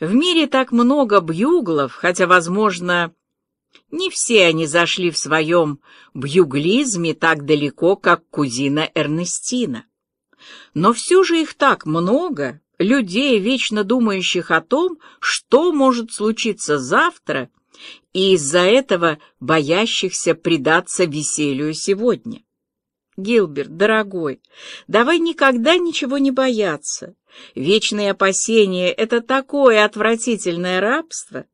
В мире так много бьюглов, хотя, возможно, не все они зашли в своем бьюглизме так далеко, как кузина Эрнестина. Но все же их так много, людей, вечно думающих о том, что может случиться завтра, и из-за этого боящихся предаться веселью сегодня. Гилберт, дорогой, давай никогда ничего не бояться. Вечные опасения — это такое отвратительное рабство.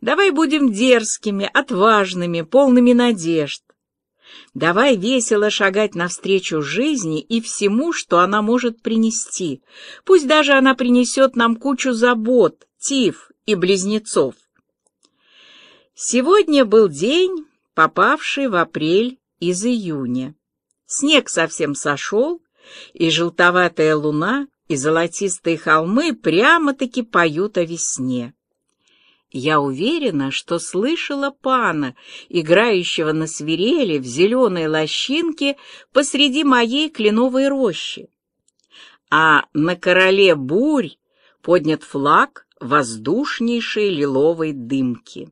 Давай будем дерзкими, отважными, полными надежд. Давай весело шагать навстречу жизни и всему, что она может принести. Пусть даже она принесет нам кучу забот, тиф и близнецов. Сегодня был день, попавший в апрель из июня. Снег совсем сошел, и желтоватая луна и золотистые холмы прямо-таки поют о весне. Я уверена, что слышала пана, играющего на свирели в зеленой лощинке посреди моей кленовой рощи. А на короле бурь поднят флаг воздушнейшей лиловой дымки.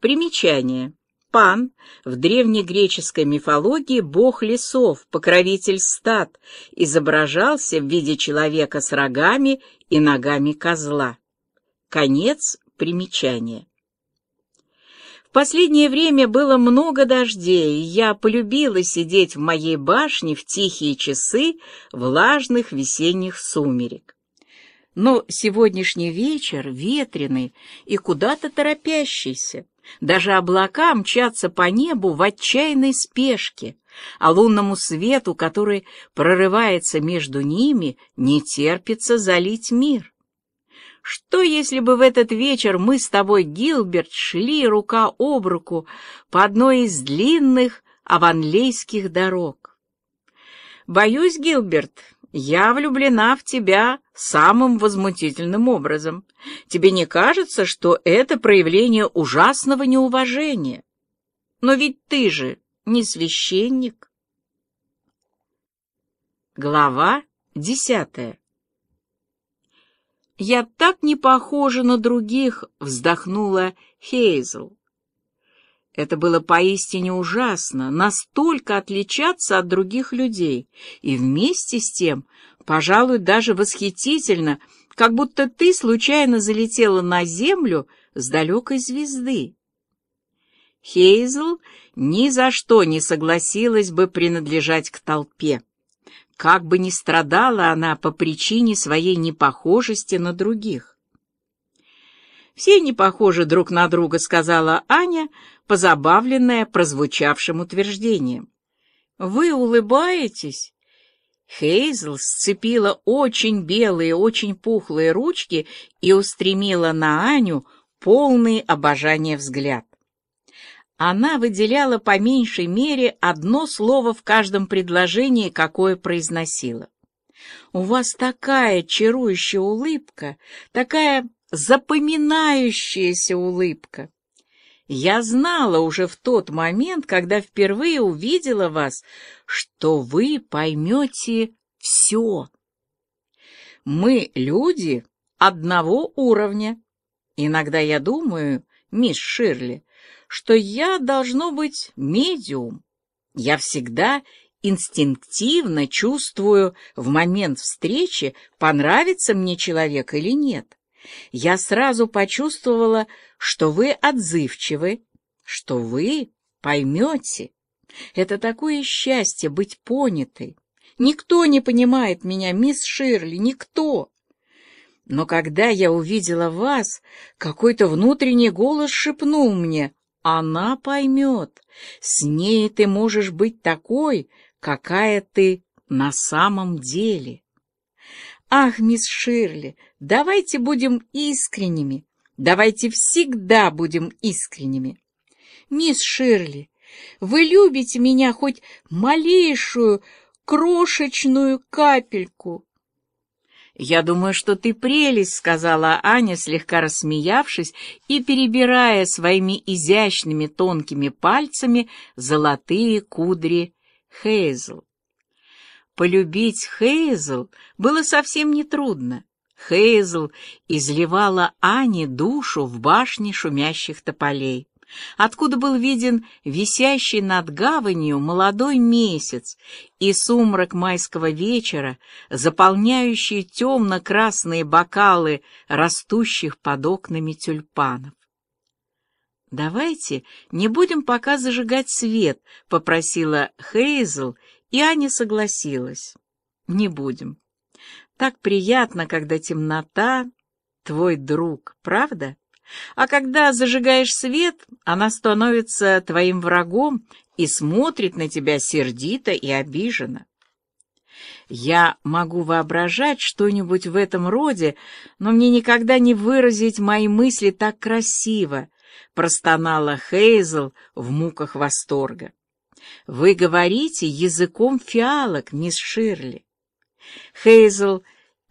Примечание. Пан в древнегреческой мифологии бог лесов, покровитель стад, изображался в виде человека с рогами и ногами козла. Конец примечания. В последнее время было много дождей, и я полюбила сидеть в моей башне в тихие часы влажных весенних сумерек. Но сегодняшний вечер ветреный и куда-то торопящийся. Даже облака мчатся по небу в отчаянной спешке, а лунному свету, который прорывается между ними, не терпится залить мир. Что, если бы в этот вечер мы с тобой, Гилберт, шли рука об руку по одной из длинных аванлейских дорог? Боюсь, Гилберт, я влюблена в тебя самым возмутительным образом. Тебе не кажется, что это проявление ужасного неуважения? Но ведь ты же не священник. Глава десятая «Я так не похожа на других», — вздохнула Хейзл. Это было поистине ужасно, настолько отличаться от других людей, и вместе с тем, пожалуй, даже восхитительно, как будто ты случайно залетела на землю с далекой звезды. Хейзл ни за что не согласилась бы принадлежать к толпе, как бы ни страдала она по причине своей непохожести на других. «Все не похожи друг на друга», — сказала Аня, позабавленная прозвучавшим утверждением. «Вы улыбаетесь?» Хейзл сцепила очень белые, очень пухлые ручки и устремила на Аню полный обожания взгляд. Она выделяла по меньшей мере одно слово в каждом предложении, какое произносила. «У вас такая чарующая улыбка, такая запоминающаяся улыбка. Я знала уже в тот момент, когда впервые увидела вас, что вы поймете все. Мы люди одного уровня. Иногда я думаю, мисс Ширли, что я должно быть медиум. Я всегда инстинктивно чувствую в момент встречи, понравится мне человек или нет. Я сразу почувствовала, что вы отзывчивы, что вы поймете. Это такое счастье быть понятой. Никто не понимает меня, мисс Ширли, никто. Но когда я увидела вас, какой-то внутренний голос шепнул мне, она поймет, с ней ты можешь быть такой, какая ты на самом деле. Ах, мисс Ширли, давайте будем искренними, давайте всегда будем искренними. Мисс Ширли, вы любите меня хоть малейшую, крошечную капельку. «Я думаю, что ты прелесть», — сказала Аня, слегка рассмеявшись и перебирая своими изящными тонкими пальцами золотые кудри Хейзл. Полюбить Хейзл было совсем нетрудно. Хейзл изливала Ане душу в башне шумящих тополей, откуда был виден висящий над гаванью молодой месяц и сумрак майского вечера, заполняющий темно-красные бокалы растущих под окнами тюльпанов. «Давайте не будем пока зажигать свет», — попросила Хейзл, и Аня согласилась. «Не будем. Так приятно, когда темнота — твой друг, правда? А когда зажигаешь свет, она становится твоим врагом и смотрит на тебя сердито и обиженно. Я могу воображать что-нибудь в этом роде, но мне никогда не выразить мои мысли так красиво, простонала Хейзел в муках восторга. Вы говорите языком фиалок, мисс Ширли. Хейзел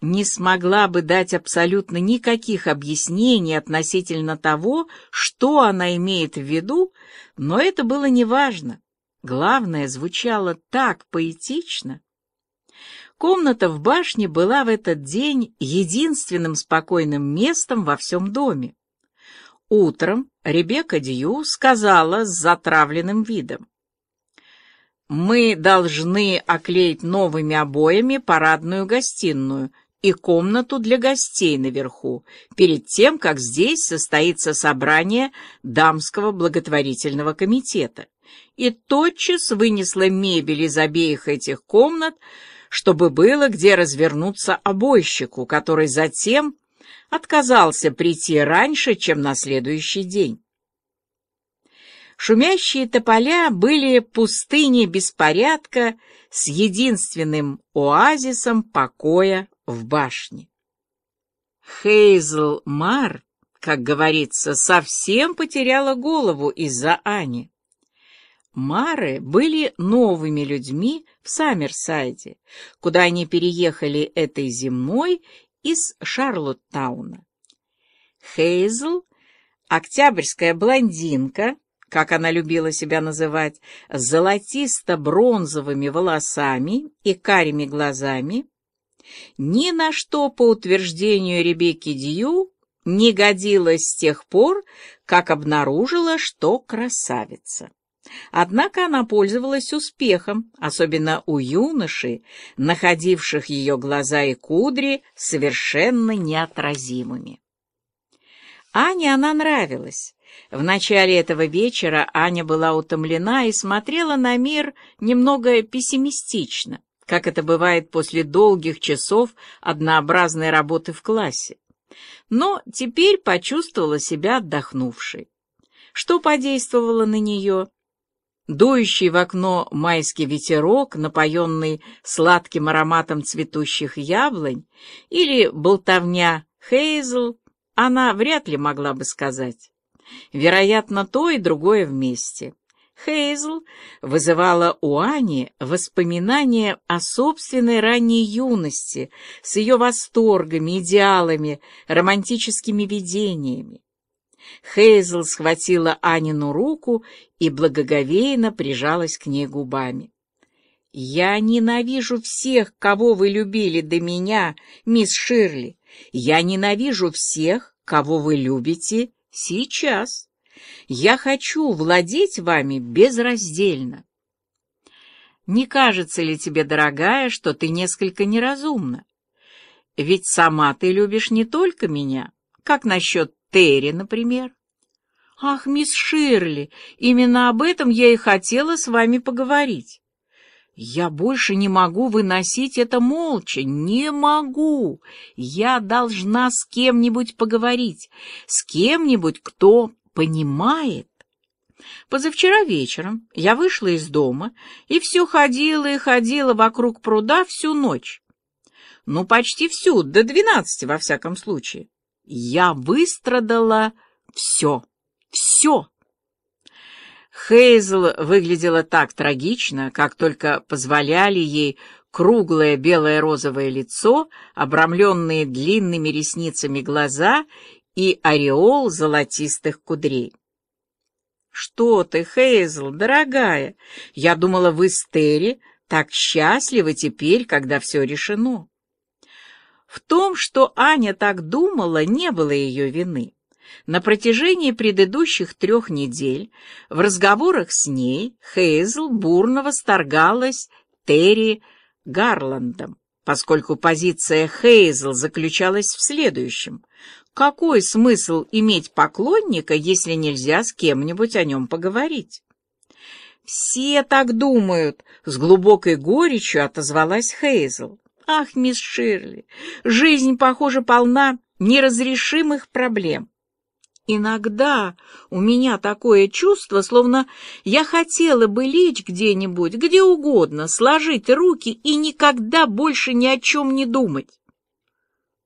не смогла бы дать абсолютно никаких объяснений относительно того, что она имеет в виду, но это было неважно. Главное, звучало так поэтично. Комната в башне была в этот день единственным спокойным местом во всем доме. Утром Ребекка Дью сказала с затравленным видом. «Мы должны оклеить новыми обоями парадную гостиную и комнату для гостей наверху, перед тем, как здесь состоится собрание дамского благотворительного комитета, и тотчас вынесла мебель из обеих этих комнат, чтобы было где развернуться обойщику, который затем отказался прийти раньше, чем на следующий день. Шумящие тополя были пустыней беспорядка с единственным оазисом покоя в башне. Хейзл Мар, как говорится, совсем потеряла голову из-за Ани. Мары были новыми людьми в Саммерсайде, куда они переехали этой зимой из Шарлоттауна. Хейзл, октябрьская блондинка, как она любила себя называть, золотисто-бронзовыми волосами и карими глазами, ни на что, по утверждению Ребекки Дью, не годилась с тех пор, как обнаружила, что красавица. Однако она пользовалась успехом, особенно у юношей, находивших ее глаза и кудри совершенно неотразимыми. Ане она нравилась. В начале этого вечера Аня была утомлена и смотрела на мир немного пессимистично как это бывает после долгих часов однообразной работы в классе. Но теперь почувствовала себя отдохнувшей. Что подействовало на нее? Дующий в окно майский ветерок, напоенный сладким ароматом цветущих яблонь, или болтовня Хейзл, она вряд ли могла бы сказать. Вероятно, то и другое вместе. Хейзл вызывала у Ани воспоминания о собственной ранней юности с ее восторгами, идеалами, романтическими видениями. Хейзл схватила Анину руку и благоговейно прижалась к ней губами. «Я ненавижу всех, кого вы любили до меня, мисс Ширли. Я ненавижу всех, кого вы любите сейчас». Я хочу владеть вами безраздельно. Не кажется ли тебе, дорогая, что ты несколько неразумна? Ведь сама ты любишь не только меня. Как насчет Терри, например? Ах, мисс Ширли, именно об этом я и хотела с вами поговорить. Я больше не могу выносить это молча, не могу. Я должна с кем-нибудь поговорить, с кем-нибудь, кто понимает. Позавчера вечером я вышла из дома и все ходила и ходила вокруг пруда всю ночь. Ну, почти всю, до двенадцати во всяком случае. Я выстрадала все, все. Хейзл выглядела так трагично, как только позволяли ей круглое белое розовое лицо, обрамленные длинными ресницами глаза и ореол золотистых кудрей. «Что ты, Хейзл, дорогая? Я думала, вы с Терри так счастливы теперь, когда все решено». В том, что Аня так думала, не было ее вины. На протяжении предыдущих трех недель в разговорах с ней Хейзл бурно восторгалась Терри Гарландом, поскольку позиция Хейзл заключалась в следующем. Какой смысл иметь поклонника, если нельзя с кем-нибудь о нем поговорить? «Все так думают», — с глубокой горечью отозвалась Хейзл. «Ах, мисс Ширли, жизнь, похоже, полна неразрешимых проблем. Иногда у меня такое чувство, словно я хотела бы лечь где-нибудь, где угодно, сложить руки и никогда больше ни о чем не думать.